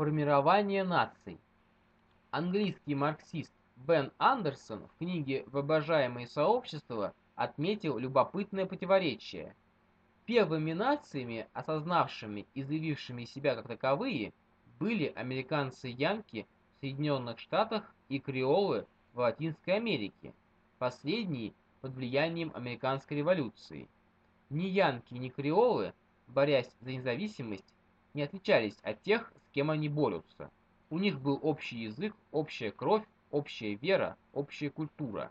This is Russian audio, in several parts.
Формирование наций. Английский марксист Бен Андерсон в книге «Воображаемые сообщества» отметил любопытное противоречие. Первыми нациями, осознавшими и заявившими себя как таковые, были американцы-янки в Соединенных Штатах и креолы в Латинской Америке, последние под влиянием американской революции. Ни янки, ни креолы, борясь за независимость, не отличались от тех, кем они борются. У них был общий язык, общая кровь, общая вера, общая культура.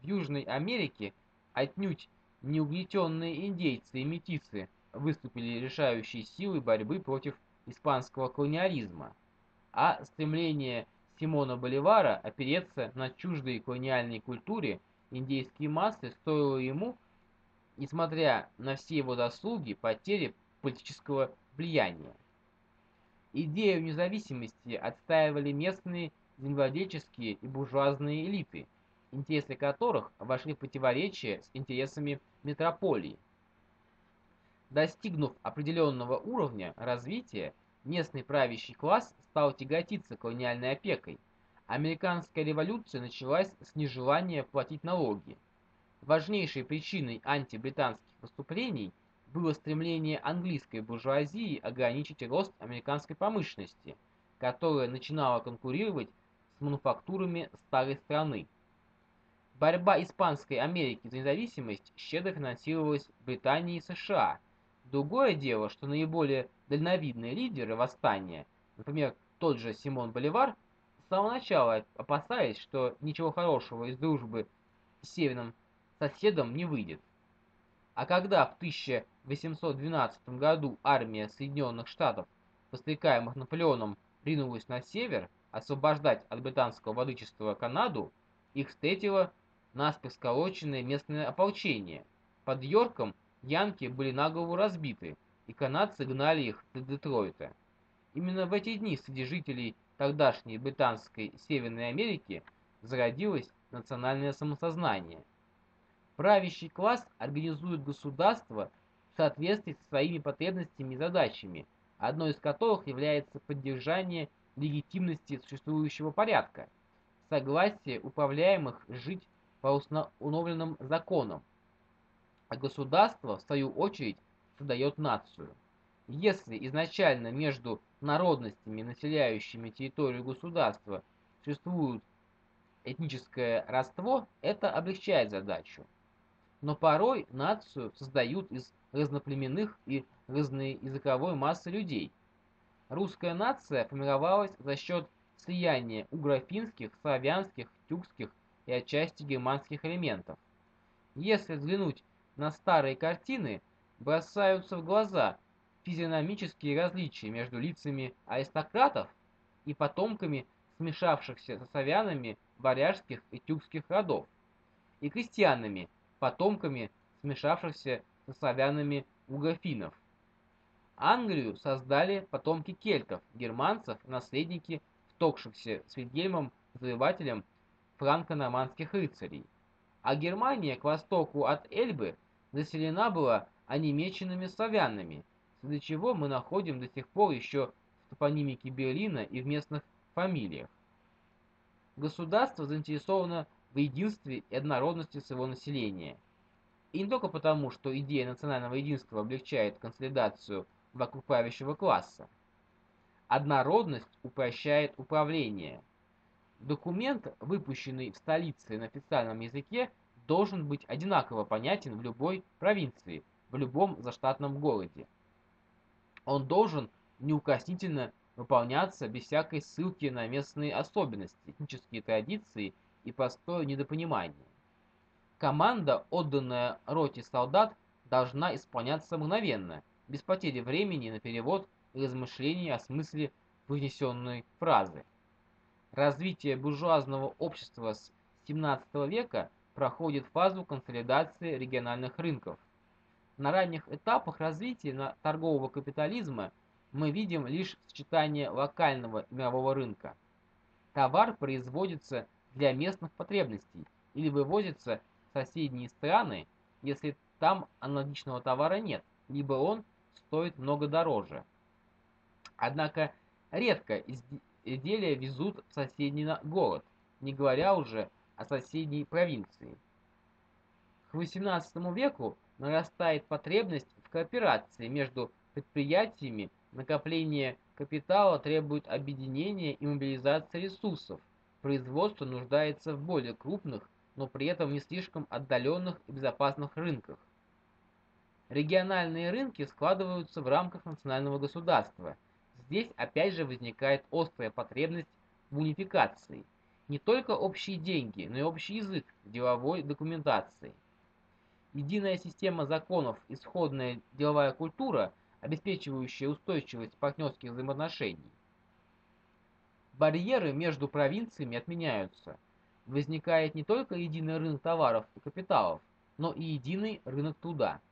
В Южной Америке отнюдь не угнетенные индейцы и метисы выступили решающей силой борьбы против испанского колониализма, а стремление Симона Боливара опереться на чуждой колониальной культуре индейские массы стоило ему, несмотря на все его заслуги, потери политического влияния. Идею независимости отстаивали местные земледельческие и буржуазные элиты, интересы которых вошли в противоречие с интересами метрополии. Достигнув определенного уровня развития, местный правящий класс стал тяготиться колониальной опекой. Американская революция началась с нежелания платить налоги. Важнейшей причиной антибританских выступлений было стремление английской буржуазии ограничить рост американской промышленности, которая начинала конкурировать с мануфактурами старой страны. Борьба Испанской Америки за независимость щедро финансировалась Британией и США. Другое дело, что наиболее дальновидные лидеры восстания, например, тот же Симон Боливар, с самого начала опасались, что ничего хорошего из дружбы с северным соседом не выйдет. А когда в 1812 году армия Соединенных Штатов, подстрекаемых Наполеоном, ринулась на север, освобождать от британского владычества Канаду, их встретило наспех сколоченное местное ополчение. Под Йорком янки были наголову разбиты, и канадцы гнали их до Детройта. Именно в эти дни среди жителей тогдашней британской Северной Америки зародилось национальное самосознание. Правящий класс организует государство в соответствии со своими потребностями и задачами, одной из которых является поддержание легитимности существующего порядка, согласие управляемых жить по установленным законам, а государство, в свою очередь, создает нацию. Если изначально между народностями, населяющими территорию государства, существует этническое родство, это облегчает задачу. Но порой нацию создают из разноплеменных и разноязыковой массы людей. Русская нация формировалась за счет слияния угрофинских, славянских, тюркских и отчасти германских элементов. Если взглянуть на старые картины, бросаются в глаза физиономические различия между лицами аристократов и потомками смешавшихся со славянами варяжских и тюркских родов, и крестьянами, потомками смешавшихся со славянами угофинов. Англию создали потомки кельтов, германцев, наследники втокшихся с Вильгельмом Завоевателем франко-нормандских рыцарей. А Германия к востоку от Эльбы заселена была онемеченными славянами, из-за чего мы находим до сих пор еще в топонимике Берлина и в местных фамилиях. Государство заинтересовано в единстве и однородности своего населения. И не только потому, что идея национального единства облегчает консолидацию вокруг правящего класса. Однородность упрощает управление – Документ, выпущенный в столице на официальном языке, должен быть одинаково понятен в любой провинции, в любом заштатном городе. Он должен неукоснительно выполняться без всякой ссылки на местные особенности, этнические традиции и простое недопонимание. Команда, отданная роте солдат, должна исполняться мгновенно, без потери времени на перевод и размышления о смысле произнесенной фразы. Развитие буржуазного общества с XVII века проходит фазу консолидации региональных рынков. На ранних этапах развития торгового капитализма мы видим лишь сочетание локального мирового рынка. Товар производится для местных потребностей или вывозится в соседние страны, если там аналогичного товара нет, либо он стоит много дороже. Однако Редко изделия везут в соседний город, не говоря уже о соседней провинции. К XVIII веку нарастает потребность в кооперации между предприятиями, накопление капитала требует объединения и мобилизации ресурсов, производство нуждается в более крупных, но при этом не слишком отдаленных и безопасных рынках. Региональные рынки складываются в рамках национального государства. Здесь опять же возникает острая потребность в унификации. Не только общие деньги, но и общий язык деловой документации. Единая система законов, исходная деловая культура, обеспечивающая устойчивость партнерских взаимоотношений. Барьеры между провинциями отменяются. Возникает не только единый рынок товаров и капиталов, но и единый рынок труда.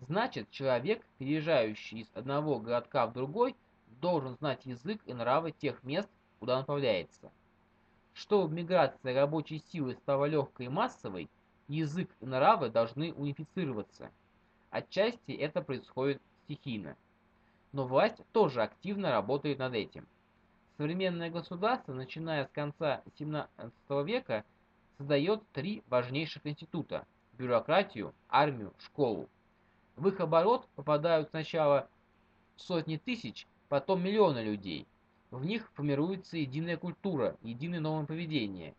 Значит, человек, переезжающий из одного городка в другой, должен знать язык и нравы тех мест, куда он направляется. Чтобы миграция рабочей силы стала легкой и массовой, язык и нравы должны унифицироваться. Отчасти это происходит стихийно. Но власть тоже активно работает над этим. Современное государство, начиная с конца XVII века, создает три важнейших института – бюрократию, армию, школу. В их оборот попадают сначала сотни тысяч, потом миллионы людей. В них формируется единая культура, единое новое поведение.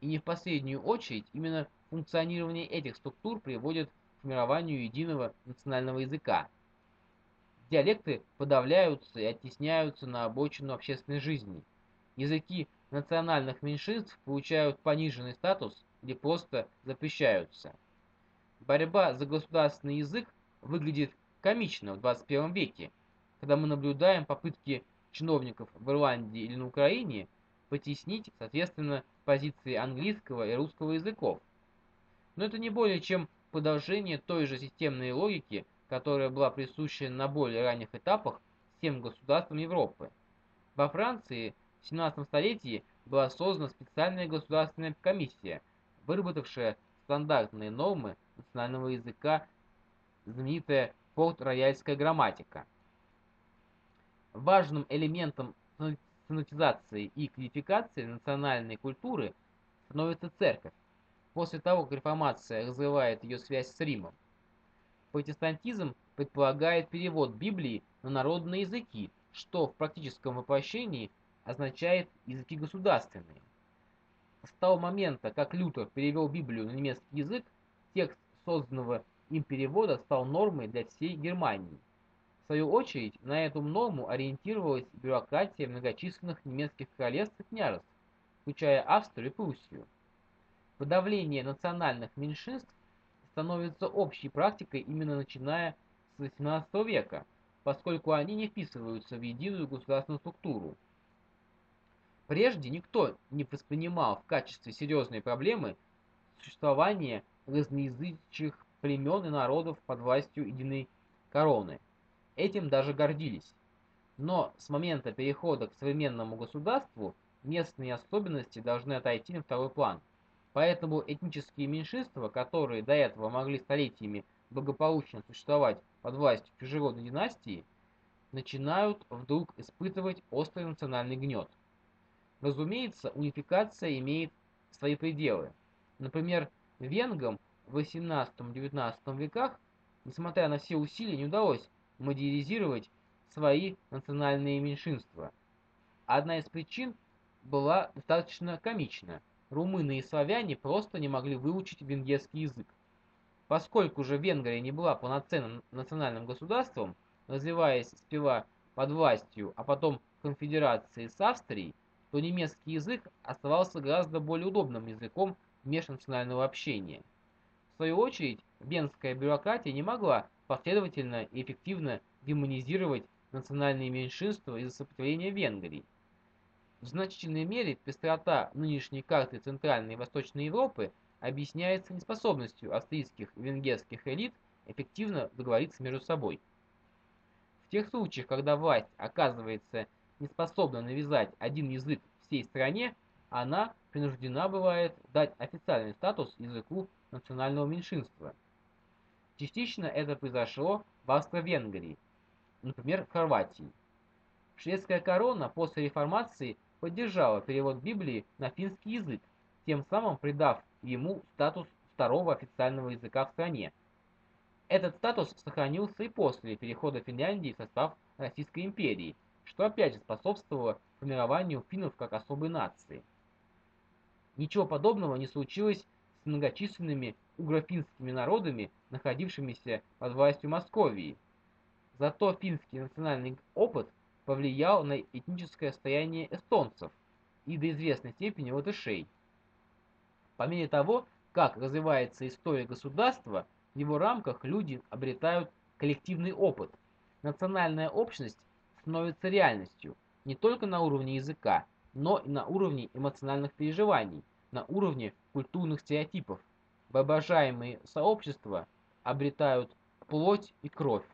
И не в последнюю очередь именно функционирование этих структур приводит к формированию единого национального языка. Диалекты подавляются и оттесняются на обочину общественной жизни. Языки национальных меньшинств получают пониженный статус или просто запрещаются. Борьба за государственный язык выглядит комично в 21 веке, когда мы наблюдаем попытки чиновников в Ирландии или на Украине потеснить, соответственно, позиции английского и русского языков. Но это не более чем продолжение той же системной логики, которая была присуща на более ранних этапах всем государствам Европы. Во Франции в 17 столетии была создана специальная государственная комиссия, выработавшая стандартные нормы национального языка знаменитая порт-рояльская грамматика. Важным элементом санатизации и кодификации национальной культуры становится церковь, после того, как реформация разрывает ее связь с Римом. Протестантизм предполагает перевод Библии на народные языки, что в практическом воплощении означает языки государственные. С того момента, как Лютер перевел Библию на немецкий язык, текст созданного им перевода стал нормой для всей Германии. В свою очередь, на эту норму ориентировалась бюрократия многочисленных немецких королевств и княжеств, включая Австрию и Пруссию. Подавление национальных меньшинств становится общей практикой именно начиная с XVIII века, поскольку они не вписываются в единую государственную структуру. Прежде никто не воспринимал в качестве серьезной проблемы существование разноязычных племен и народов под властью единой короны. Этим даже гордились. Но с момента перехода к современному государству местные особенности должны отойти на второй план. Поэтому этнические меньшинства, которые до этого могли столетиями благополучно существовать под властью чужеродной династии, начинают вдруг испытывать острый национальный гнет. Разумеется, унификация имеет свои пределы. Например, венгам в XVIII-XIX веках, несмотря на все усилия, не удалось модернизировать свои национальные меньшинства. Одна из причин была достаточно комична. Румыны и славяне просто не могли выучить венгерский язык. Поскольку же Венгрия не была полноценным национальным государством, развиваясь сперва под властью, а потом конфедерацией с Австрией, то немецкий язык оставался гораздо более удобным языком межнационального общения свою очередь, венская бюрократия не могла последовательно и эффективно демонизировать национальные меньшинства из-за сопротивления Венгрии. В значительной мере пестрота нынешней карты Центральной и Восточной Европы объясняется неспособностью австрийских и венгерских элит эффективно договориться между собой. В тех случаях, когда власть оказывается неспособна навязать один язык всей стране, она принуждена бывает дать официальный статус языку национального меньшинства. Частично это произошло в Австро-Венгрии, например, в Хорватии. Шведская корона после реформации поддержала перевод Библии на финский язык, тем самым придав ему статус второго официального языка в стране. Этот статус сохранился и после перехода Финляндии в состав Российской империи, что опять же способствовало формированию финнов как особой нации. Ничего подобного не случилось с многочисленными угрофинскими народами, находившимися под властью Московии. Зато финский национальный опыт повлиял на этническое состояние эстонцев и до известной степени латышей. По мере того, как развивается история государства, в его рамках люди обретают коллективный опыт. Национальная общность становится реальностью не только на уровне языка, но и на уровне эмоциональных переживаний, на уровне культурных стереотипов. Воображаемые сообщества обретают плоть и кровь.